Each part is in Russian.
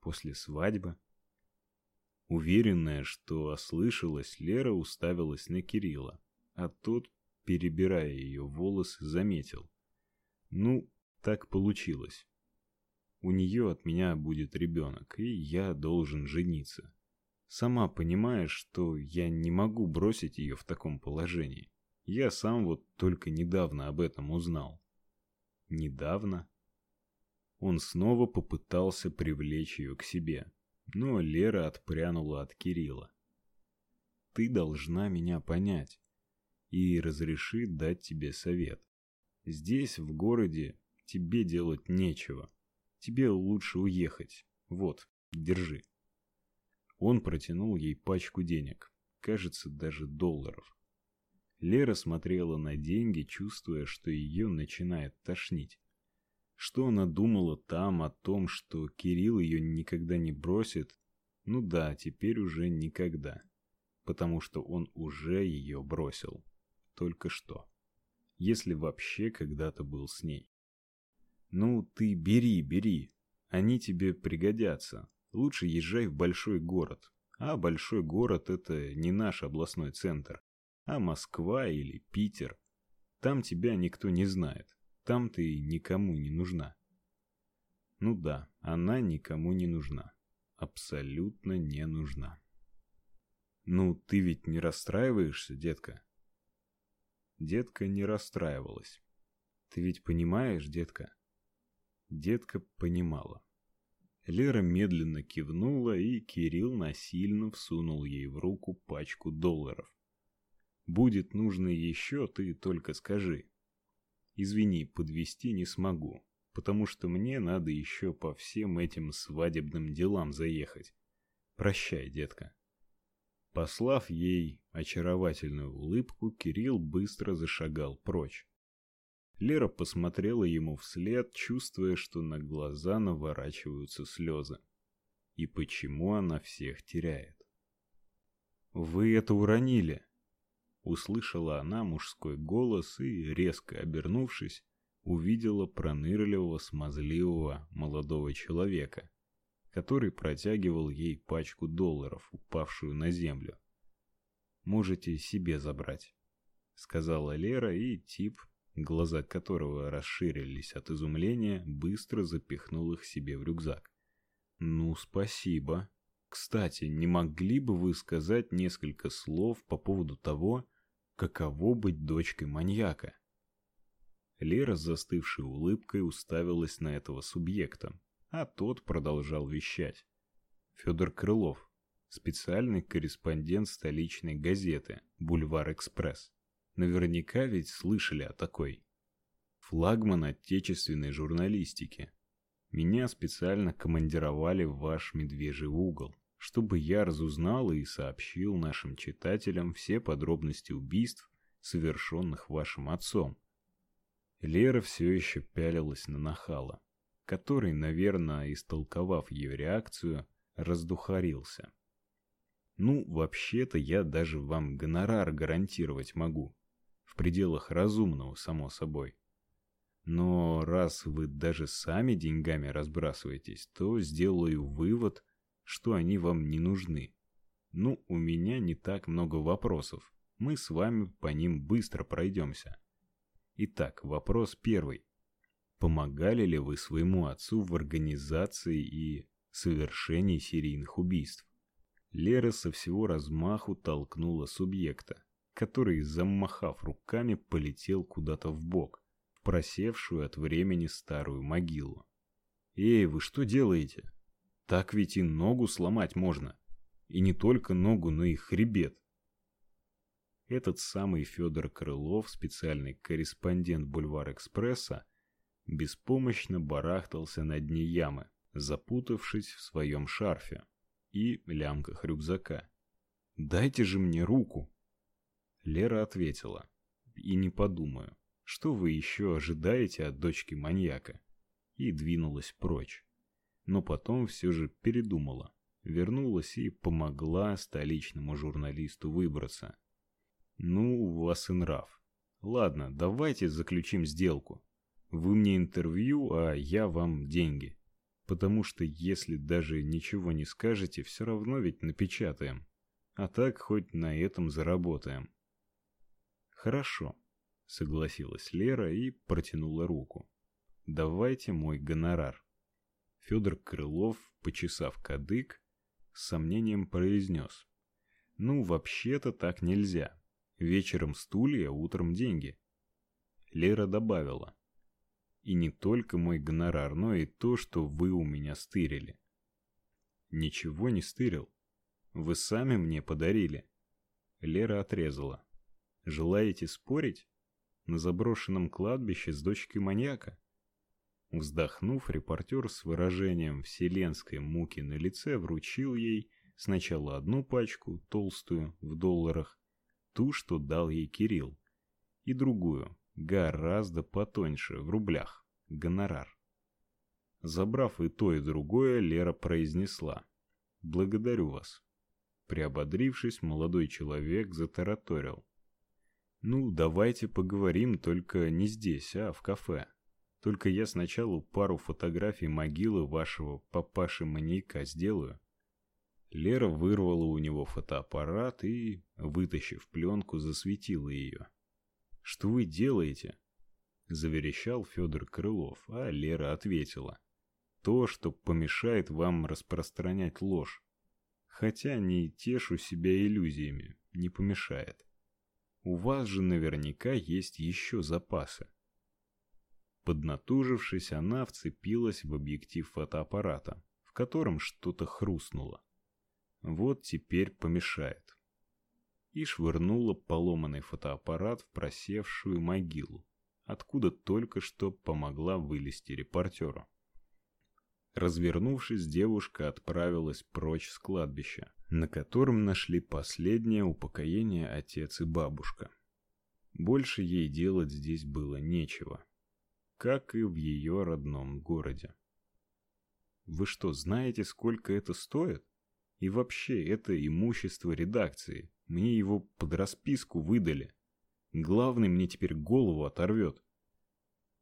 После свадьбы? Уверенная, что ослышалась, Лера уставилась на Кирилла, а тот, перебирая ее волосы, заметил. Ну, так получилось. У нее от меня будет ребенок, и я должен жениться. Сама понимаешь, что я не могу бросить ее в таком положении. Я сам вот только недавно об этом узнал. Недавно? Он снова попытался привлечь ее к себе, но Лера отпрянула от Кирилла. Ты должна меня понять и разрешит дать тебе совет. Здесь, в городе, тебе делать нечего. Тебе лучше уехать. Вот, держи. Он протянул ей пачку денег, кажется, даже долларов. Лера смотрела на деньги, чувствуя, что ее начинает тошнить. Что она думала там о том, что Кирилл ее никогда не бросит? Ну да, теперь уже никогда. Потому что он уже ее бросил. Только что. Если вообще когда-то был с ней. Ну ты бери, бери. Они тебе пригодятся. Лучше езжай в большой город. А большой город это не наш областной центр, а Москва или Питер. Там тебя никто не знает. Там ты никому не нужна. Ну да, она никому не нужна. Абсолютно не нужна. Ну, ты ведь не расстраиваешься, детка? Детка не расстраивалась. Ты ведь понимаешь, детка? Детка понимала. Лера медленно кивнула, и Кирилл насильно всунул ей в руку пачку долларов. Будет нужно еще, ты только скажи. Извини, подвести не смогу, потому что мне надо еще по всем этим свадебным делам заехать. Прощай, детка. Послав ей очаровательную улыбку, Кирилл быстро зашагал прочь. Лера посмотрела ему вслед, чувствуя, что на глаза наворачиваются слезы. И почему она всех теряет? Вы это уронили, услышала она мужской голос и, резко обернувшись, увидела пронырливого, смазливого молодого человека, который протягивал ей пачку долларов, упавшую на землю. Можете себе забрать, сказала Лера, и тип, глаза которого расширились от изумления, быстро запихнул их себе в рюкзак. Ну, спасибо. Кстати, не могли бы вы сказать несколько слов по поводу того, каково быть дочкой маньяка? Лера с застывшей улыбкой уставилась на этого субъекта, а тот продолжал вещать. Федор Крылов, специальный корреспондент столичной газеты Бульвар Экспресс. Наверняка ведь слышали о такой. Флагман отечественной журналистики. Меня специально командировали в ваш медвежий угол, чтобы я разузнал и сообщил нашим читателям все подробности убийств, совершенных вашим отцом. Лера все еще пялилась на нахала, который, наверное, истолковав ее реакцию, раздухарился. Ну, вообще-то я даже вам гонорар гарантировать могу, в пределах разумного, само собой. Но раз вы даже сами деньгами разбрасываетесь, то сделаю вывод, что они вам не нужны. Ну, у меня не так много вопросов. Мы с вами по ним быстро пройдемся. Итак, вопрос первый. Помогали ли вы своему отцу в организации и совершении серийных убийств? Лера со всего размаху толкнула субъекта, который, замахав руками, полетел куда-то в бок, в просевшую от времени старую могилу. Эй, вы что делаете? Так ведь и ногу сломать можно. И не только ногу, но и хребет. Этот самый Федор Крылов, специальный корреспондент Бульвар Экспресса, беспомощно барахтался на дне ямы, запутавшись в своем шарфе и лямках рюкзака. «Дайте же мне руку!» Лера ответила. «И не подумаю, что вы еще ожидаете от дочки маньяка?» И двинулась прочь но потом все же передумала, вернулась и помогла столичному журналисту выбраться. Ну, у вас и нрав. Ладно, давайте заключим сделку. Вы мне интервью, а я вам деньги. Потому что если даже ничего не скажете, все равно ведь напечатаем. А так хоть на этом заработаем. Хорошо, согласилась Лера и протянула руку. Давайте мой гонорар. Федор Крылов, почесав кадык, с сомнением произнес. Ну, вообще-то так нельзя. Вечером стулья, утром деньги. Лера добавила. И не только мой гонорар, но и то, что вы у меня стырили. Ничего не стырил. Вы сами мне подарили. Лера отрезала. Желаете спорить? На заброшенном кладбище с дочкой маньяка? Вздохнув, репортер с выражением вселенской муки на лице вручил ей Сначала одну пачку, толстую, в долларах, ту, что дал ей Кирилл, и другую, гораздо потоньше, в рублях, гонорар. Забрав и то, и другое, Лера произнесла: "Благодарю вас". Приободрившись, молодой человек затараторил: "Ну, давайте поговорим, только не здесь, а в кафе. Только я сначала пару фотографий могилы вашего папаши-маньяка сделаю". Лера вырвала у него фотоаппарат и, вытащив пленку, засветила ее. Что вы делаете? заверещал Федор Крылов, а Лера ответила: то, что помешает вам распространять ложь. Хотя не тешу себя иллюзиями, не помешает. У вас же наверняка есть еще запасы. Поднатужившись, она вцепилась в объектив фотоаппарата, в котором что-то хрустнуло. Вот теперь помешает. И швырнула поломанный фотоаппарат в просевшую могилу, откуда только что помогла вылезти репортеру. Развернувшись, девушка отправилась прочь с кладбища, на котором нашли последнее упокоение отец и бабушка. Больше ей делать здесь было нечего, как и в ее родном городе. Вы что, знаете, сколько это стоит? И вообще, это имущество редакции. Мне его под расписку выдали. Главный мне теперь голову оторвет.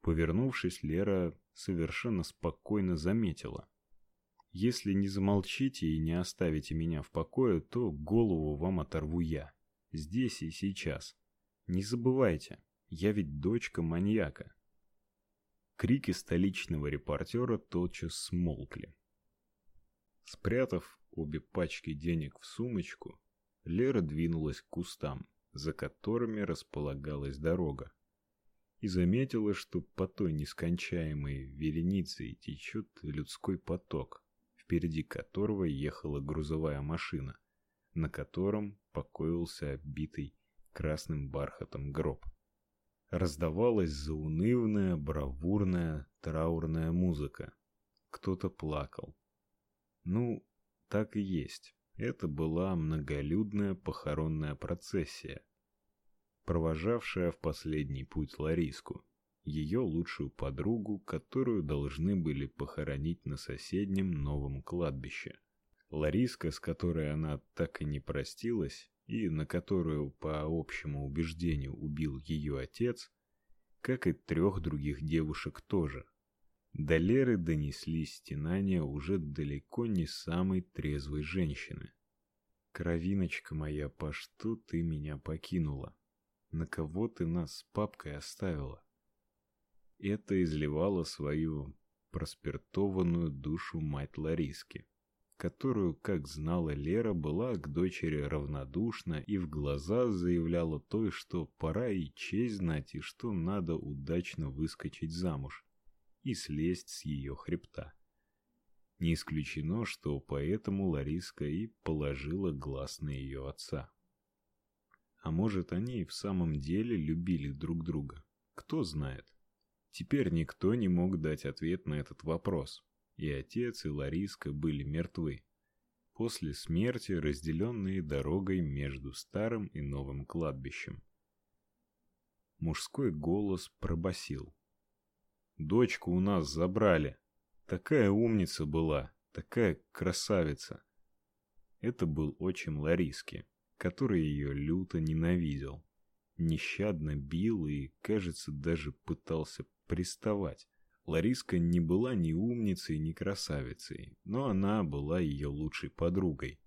Повернувшись, Лера совершенно спокойно заметила: если не замолчите и не оставите меня в покое, то голову вам оторву я, здесь и сейчас. Не забывайте, я ведь дочка маньяка. Крики столичного репортера тотчас смолкли. Спрятав обе пачки денег в сумочку, Лера двинулась к кустам, за которыми располагалась дорога, и заметила, что по той нескончаемой вереницей течет людской поток, впереди которого ехала грузовая машина, на котором покоился оббитый красным бархатом гроб. Раздавалась заунывная, бравурная, траурная музыка. Кто-то плакал. Ну, так и есть. Это была многолюдная похоронная процессия, провожавшая в последний путь Лариску, ее лучшую подругу, которую должны были похоронить на соседнем новом кладбище. Лариска, с которой она так и не простилась, и на которую по общему убеждению убил ее отец, как и трех других девушек тоже. До Леры донеслись стенания уже далеко не самой трезвой женщины. Кровиночка моя, по что ты меня покинула? На кого ты нас с папкой оставила? Это изливала свою проспиртованную душу мать Лариски, которую, как знала Лера, была к дочери равнодушна и в глаза заявляла той, что пора и честь знать, и что надо удачно выскочить замуж и слезть с ее хребта. Не исключено, что поэтому Лариска и положила глаз на ее отца. А может, они и в самом деле любили друг друга? Кто знает. Теперь никто не мог дать ответ на этот вопрос. И отец, и Лариска были мертвы. После смерти разделенные дорогой между старым и новым кладбищем. Мужской голос пробасил: Дочку у нас забрали. Такая умница была, такая красавица. Это был отчим Лариски, который ее люто ненавидел. Нещадно бил и, кажется, даже пытался приставать. Лариска не была ни умницей, ни красавицей, но она была ее лучшей подругой.